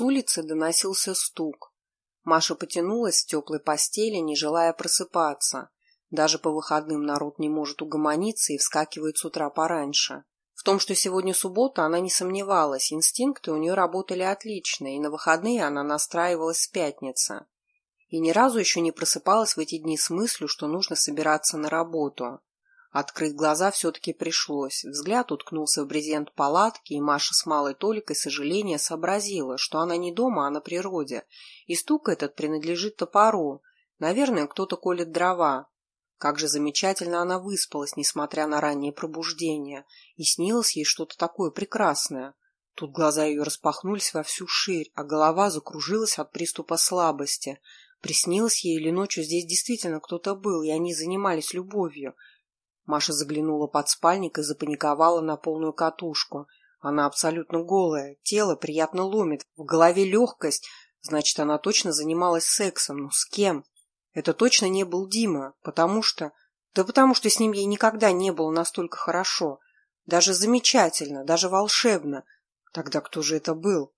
С улицы доносился стук. Маша потянулась в теплой постели, не желая просыпаться. Даже по выходным народ не может угомониться и вскакивает с утра пораньше. В том, что сегодня суббота, она не сомневалась, инстинкты у нее работали отлично, и на выходные она настраивалась с пятницы. И ни разу еще не просыпалась в эти дни с мыслью, что нужно собираться на работу. Открыть глаза все-таки пришлось. Взгляд уткнулся в брезент палатки, и Маша с малой толикой сожаления сообразила, что она не дома, а на природе, и стук этот принадлежит топору. Наверное, кто-то колет дрова. Как же замечательно она выспалась, несмотря на раннее пробуждение, и снилось ей что-то такое прекрасное. Тут глаза ее распахнулись во всю ширь, а голова закружилась от приступа слабости. Приснилось ей или ночью здесь действительно кто-то был, и они занимались любовью. Маша заглянула под спальник и запаниковала на полную катушку. Она абсолютно голая, тело приятно ломит, в голове легкость, значит, она точно занималась сексом, но с кем? Это точно не был Дима, потому что... Да потому что с ним ей никогда не было настолько хорошо. Даже замечательно, даже волшебно. Тогда кто же это был?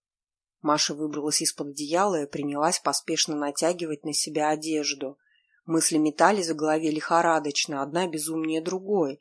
Маша выбралась из-под одеяла и принялась поспешно натягивать на себя одежду. Мысли метались в голове лихорадочно, одна безумнее другой.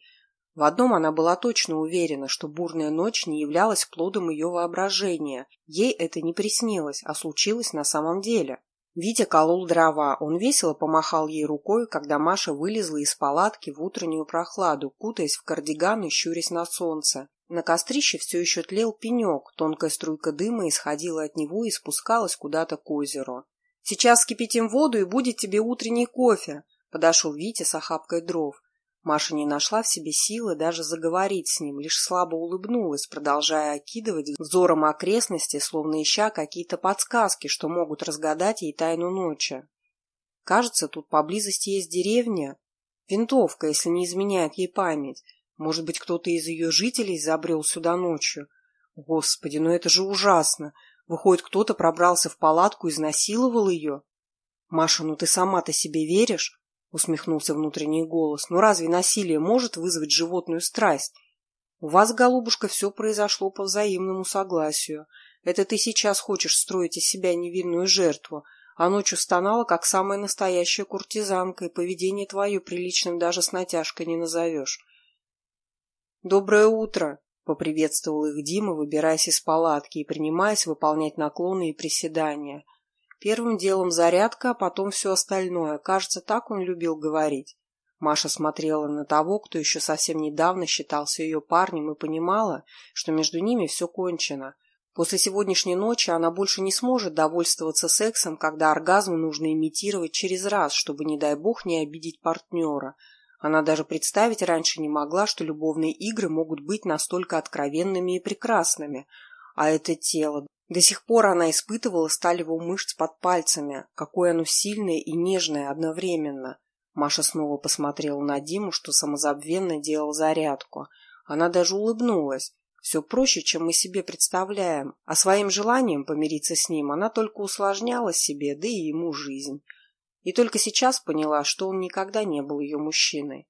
В одном она была точно уверена, что бурная ночь не являлась плодом ее воображения. Ей это не приснилось, а случилось на самом деле. Витя колол дрова. Он весело помахал ей рукой, когда Маша вылезла из палатки в утреннюю прохладу, кутаясь в кардиган и щурясь на солнце. На кострище все еще тлел пенек, тонкая струйка дыма исходила от него и спускалась куда-то к озеру. «Сейчас скипятим воду, и будет тебе утренний кофе», — подошел Витя с охапкой дров. Маша не нашла в себе силы даже заговорить с ним, лишь слабо улыбнулась, продолжая окидывать взором окрестности, словно ища какие-то подсказки, что могут разгадать ей тайну ночи. Кажется, тут поблизости есть деревня. Винтовка, если не изменяет ей память. Может быть, кто-то из ее жителей забрел сюда ночью. Господи, ну это же ужасно. Выходит, кто-то пробрался в палатку и изнасиловал ее. Маша, ну ты сама-то себе веришь? усмехнулся внутренний голос. Но разве насилие может вызвать животную страсть? У вас, голубушка, все произошло по взаимному согласию. Это ты сейчас хочешь строить из себя невинную жертву, а ночью стонала, как самая настоящая куртизанка, и поведение твое приличным даже с натяжкой не назовешь. «Доброе утро!» — поприветствовал их Дима, выбираясь из палатки и принимаясь выполнять наклоны и приседания. Первым делом зарядка, а потом все остальное. Кажется, так он любил говорить. Маша смотрела на того, кто еще совсем недавно считался ее парнем и понимала, что между ними все кончено. После сегодняшней ночи она больше не сможет довольствоваться сексом, когда оргазм нужно имитировать через раз, чтобы, не дай бог, не обидеть партнера. Она даже представить раньше не могла, что любовные игры могут быть настолько откровенными и прекрасными. А это тело, до сих пор она испытывала сталь его мышц под пальцами, какое оно сильное и нежное одновременно. Маша снова посмотрела на Диму, что самозабвенно делал зарядку. Она даже улыбнулась. Все проще, чем мы себе представляем, а своим желанием помириться с ним она только усложняла себе, да и ему жизнь. И только сейчас поняла, что он никогда не был ее мужчиной.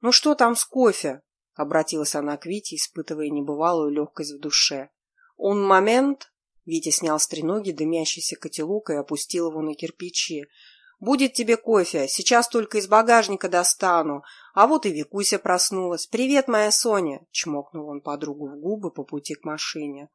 «Ну что там с кофе?» — обратилась она к Вите, испытывая небывалую легкость в душе. «Он момент?» Витя снял с треноги дымящийся котелок и опустил его на кирпичи. «Будет тебе кофе. Сейчас только из багажника достану. А вот и Викуся проснулась. Привет, моя Соня!» Чмокнул он подругу в губы по пути к машине.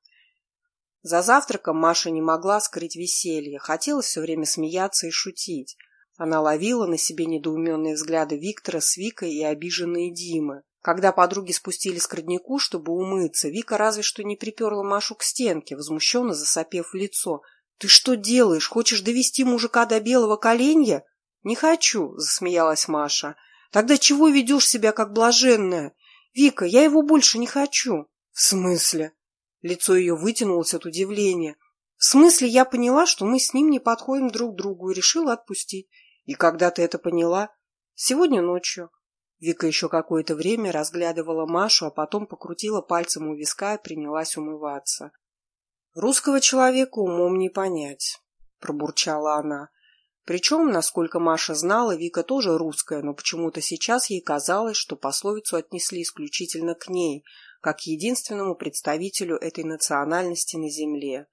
За завтраком Маша не могла скрыть веселье. Хотелось все время смеяться и шутить. Она ловила на себе недоуменные взгляды Виктора с Викой и обиженные Димы. Когда подруги спустились к роднику, чтобы умыться, Вика разве что не приперла Машу к стенке, возмущенно засопев в лицо. «Ты что делаешь? Хочешь довести мужика до белого коленя?» «Не хочу», — засмеялась Маша. «Тогда чего ведешь себя как блаженная? Вика, я его больше не хочу». «В смысле?» Лицо ее вытянулось от удивления. «В смысле я поняла, что мы с ним не подходим друг другу и решила отпустить. И когда ты это поняла?» «Сегодня ночью». Вика еще какое-то время разглядывала Машу, а потом покрутила пальцем у виска и принялась умываться. «Русского человека умом не понять», — пробурчала она. Причем, насколько Маша знала, Вика тоже русская, но почему-то сейчас ей казалось, что пословицу отнесли исключительно к ней, как единственному представителю этой национальности на земле.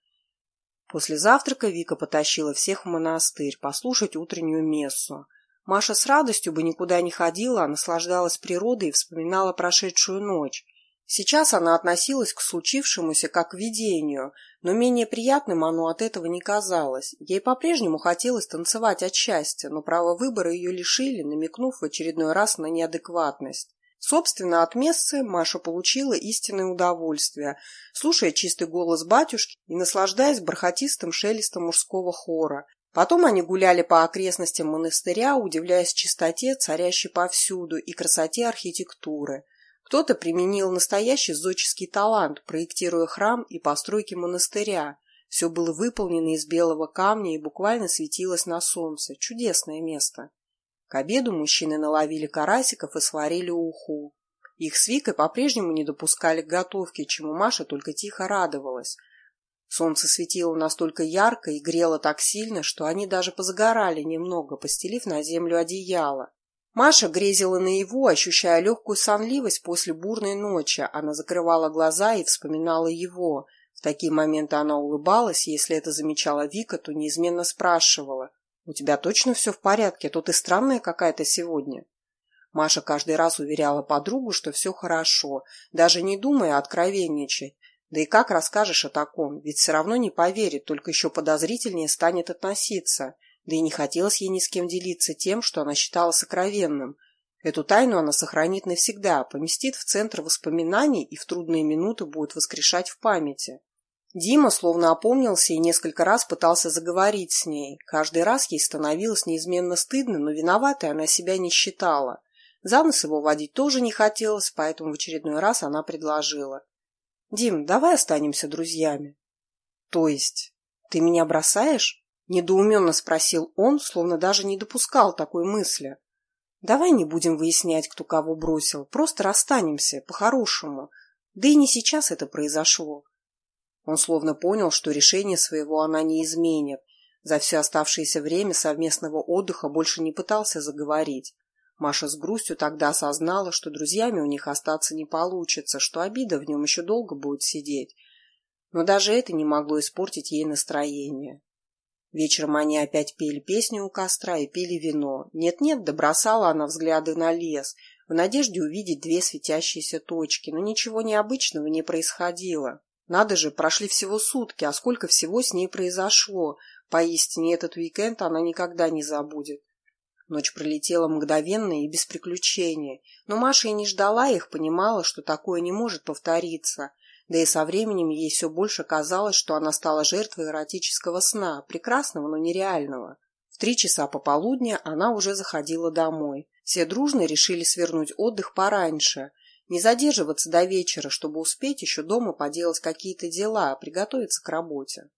После завтрака Вика потащила всех в монастырь послушать утреннюю мессу. Маша с радостью бы никуда не ходила, а наслаждалась природой и вспоминала прошедшую ночь. Сейчас она относилась к случившемуся как к видению, но менее приятным оно от этого не казалось. Ей по-прежнему хотелось танцевать от счастья, но право выбора ее лишили, намекнув в очередной раз на неадекватность. Собственно, от мессы Маша получила истинное удовольствие, слушая чистый голос батюшки и наслаждаясь бархатистым шелестом мужского хора. Потом они гуляли по окрестностям монастыря, удивляясь чистоте, царящей повсюду, и красоте архитектуры. Кто-то применил настоящий зодческий талант, проектируя храм и постройки монастыря. Все было выполнено из белого камня и буквально светилось на солнце. Чудесное место. К обеду мужчины наловили карасиков и сварили уху. Их с Викой по-прежнему не допускали к готовке, чему Маша только тихо радовалась. Солнце светило настолько ярко и грело так сильно, что они даже позагорали немного, постелив на землю одеяло. Маша грезила наяву, ощущая легкую сонливость после бурной ночи. Она закрывала глаза и вспоминала его. В такие моменты она улыбалась, и если это замечала Вика, то неизменно спрашивала. «У тебя точно все в порядке? А то ты странная какая-то сегодня». Маша каждый раз уверяла подругу, что все хорошо, даже не думая откровенничать. Да и как расскажешь о таком? Ведь все равно не поверит, только еще подозрительнее станет относиться. Да и не хотелось ей ни с кем делиться тем, что она считала сокровенным. Эту тайну она сохранит навсегда, поместит в центр воспоминаний и в трудные минуты будет воскрешать в памяти. Дима словно опомнился и несколько раз пытался заговорить с ней. Каждый раз ей становилось неизменно стыдно, но виноватой она себя не считала. За нос его водить тоже не хотелось, поэтому в очередной раз она предложила. «Дим, давай останемся друзьями». «То есть? Ты меня бросаешь?» Недоуменно спросил он, словно даже не допускал такой мысли. «Давай не будем выяснять, кто кого бросил, просто расстанемся, по-хорошему. Да и не сейчас это произошло. Он словно понял, что решение своего она не изменит. За все оставшееся время совместного отдыха больше не пытался заговорить. Маша с грустью тогда осознала, что друзьями у них остаться не получится, что обида в нем еще долго будет сидеть. Но даже это не могло испортить ей настроение. Вечером они опять пели песни у костра и пили вино. Нет-нет, добросала она взгляды на лес, в надежде увидеть две светящиеся точки, но ничего необычного не происходило. Надо же, прошли всего сутки, а сколько всего с ней произошло. Поистине, этот уикенд она никогда не забудет. Ночь пролетела мгновенно и без приключений. Но Маша и не ждала их, понимала, что такое не может повториться. Да и со временем ей все больше казалось, что она стала жертвой эротического сна, прекрасного, но нереального. В три часа пополудня она уже заходила домой. Все дружно решили свернуть отдых пораньше. Не задерживаться до вечера, чтобы успеть еще дома поделать какие-то дела, приготовиться к работе.